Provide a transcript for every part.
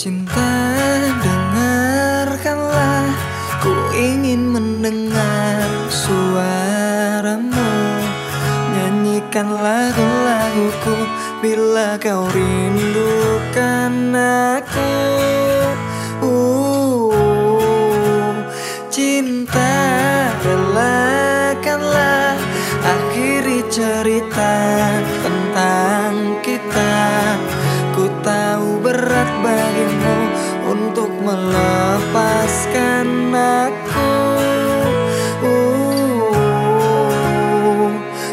Cinta dengarkanlah. Ku ingin mendengar suaramu. Nyanyikan lagu-laguku Bila kau rindukan aku. Uh, Cinta relakanlah. Akhiri cerita tentang kita melepaskan aku. Uh,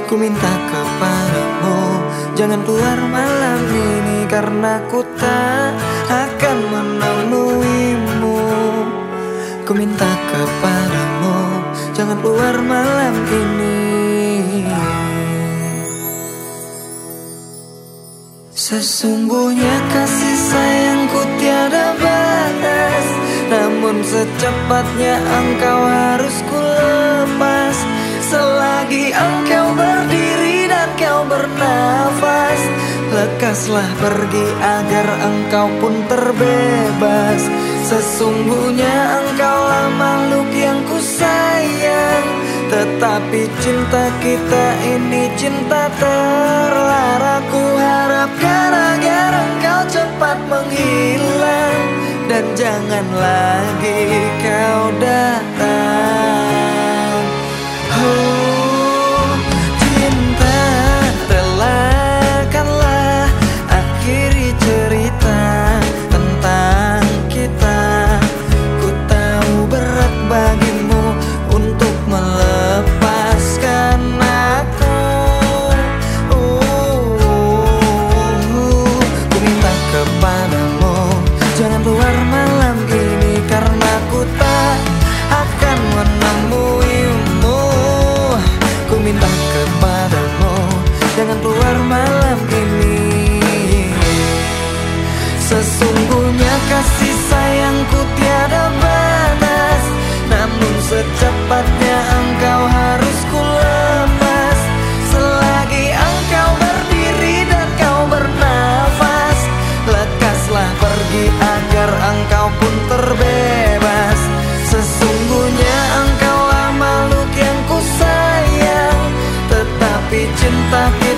Ku minta kepadamu Jangan keluar malam ini Karena ku tak akan menemuimu. Ku minta kepadamu Jangan keluar malam ini. Sesungguhnya kasih batas Namun secepatnya engkau harus ku lepas Selagi engkau berdiri dan kau bernafas Lekaslah pergi agar engkau pun terbebas. Sesungguhnya engkaulah makhluk yang ku sayang Tetapi cinta kita ini cinta terlarang. Ku harapkan jangan lagi kau datang engkau pun terbebas. Sesungguhnya engkaulah makhluk yang ku sayang. Tetapi cinta kita